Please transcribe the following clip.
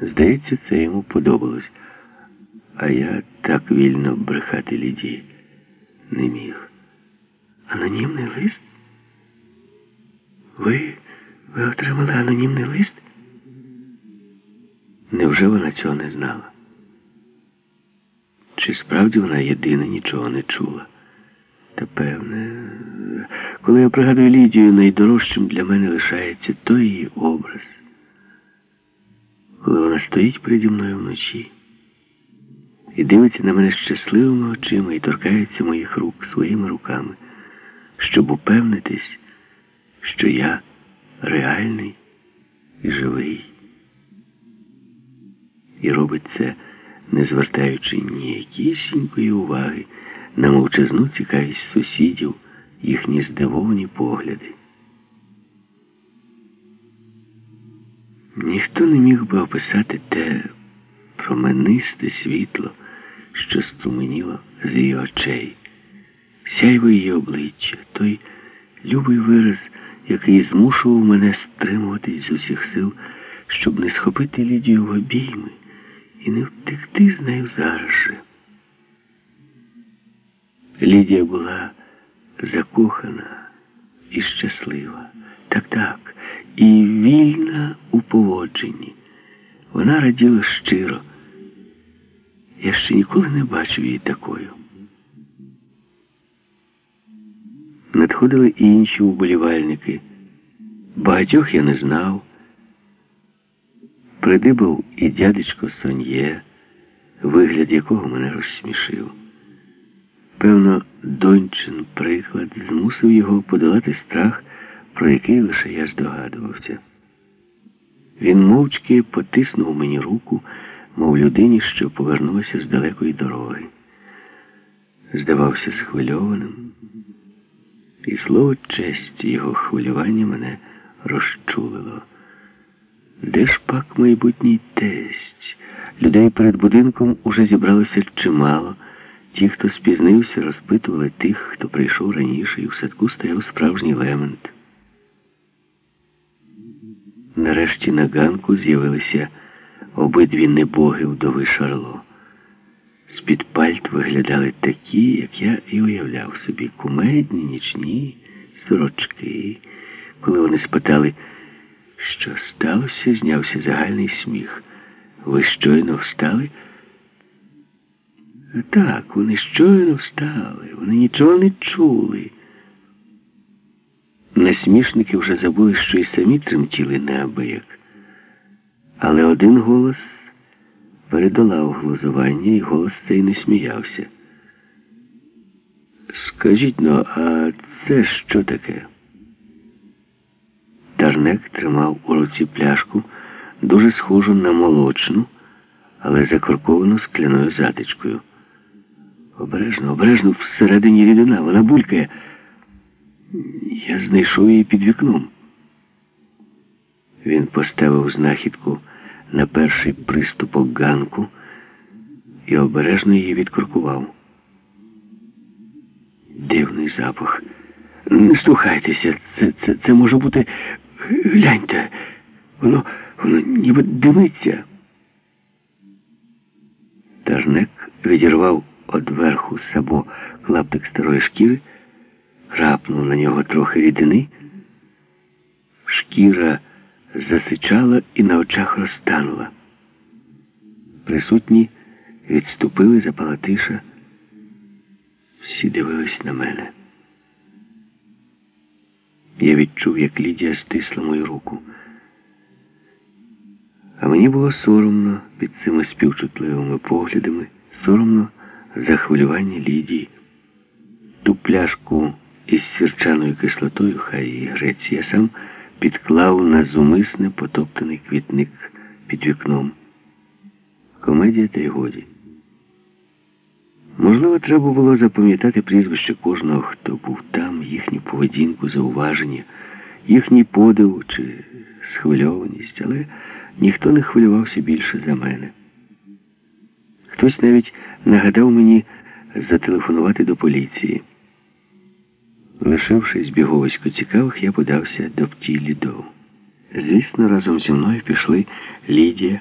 Здається, це йому подобалось. А я так вільно брехати Лідії не міг. Анонімний лист? Ви. ви отримали анонімний лист? Невже вона цього не знала? Чи справді вона єдина нічого не чула? Та певне, коли я пригадую Лідію, найдорожчим для мене лишається той її образ. Коли вона стоїть переді мною вночі і дивиться на мене щасливими очима і торкається моїх рук своїми руками, щоб упевнитись, що я реальний і живий. І робить це, не звертаючи ніякісінької уваги на мовчазну цікавість сусідів, їхні здивовані погляди. Ніхто не міг би описати те променисте світло, що струменіло з її очей, сяйво її обличчя, той любий вираз, який змушував мене стримуватись з усіх сил, щоб не схопити Лідію в обійми і не втекти з нею зараз же. Лідія була закохана і щаслива. Так, так, і вільна у поводженні. Вона раділа щиро. Я ще ніколи не бачив її такою. Надходили і інші уболівальники. Багатьох я не знав. Придибав і дядечко Сон'є, вигляд якого мене розсмішив. Певно, дончин приклад змусив його подолати страх, про який лише я здогадувався. Він мовчки потиснув мені руку, мов людині, що повернулася з далекої дороги. Здавався схвильованим, і слово честь його хвилювання мене розчулило. Де ж пак майбутній тесть? Людей перед будинком уже зібралося чимало. Ті, хто спізнився, розпитували тих, хто прийшов раніше, і в садку стояв справжній лемент. Нарешті на ганку з'явилися обидві небоги вдови Шарло. З-під пальт виглядали такі, як я і уявляв собі, кумедні, нічні сорочки. Коли вони спитали, що сталося, знявся загальний сміх. Ви щойно встали? Так, вони щойно встали, вони нічого не чули. Насмішники вже забули, що й самі тремтіли неабияк. Але один голос передолав глузування, і голос цей не сміявся. Скажіть ну, а це що таке? Тарнек тримав у руці пляшку, дуже схожу на молочну, але закорковану скляною затичкою. Обережно, обережно всередині рідина, вона булькає. Я знайшов її під вікном. Він поставив знахідку на перший приступок ганку і обережно її відкуркував. Дивний запах. Не слухайтеся, це це, це може бути. Гляньте, воно воно ніби димиться. Тажнек відірвав одверху сабо клаптик старої шкіри, крапнув на нього трохи рідини. Шкіра засичала і на очах розтанула. Присутні відступили за палатиша. Всі дивились на мене. Я відчув, як Лідія стисла мою руку. А мені було соромно під цими співчутливими поглядами, соромно за хвилювання Лідії. Ту пляшку із сірчаною кислотою, хай і грець, я сам підклав на зумисне потоптаний квітник під вікном. Комедія та й годі. Можливо, треба було запам'ятати прізвище кожного, хто був там, їхню поведінку, зауваження, їхній подив чи схвильованість, але ніхто не хвилювався більше за мене. Хтось навіть нагадав мені зателефонувати до поліції. Лишившись біговисько цікавих, я подався до птілі до. Звісно, разом зі мною пішли Лідія.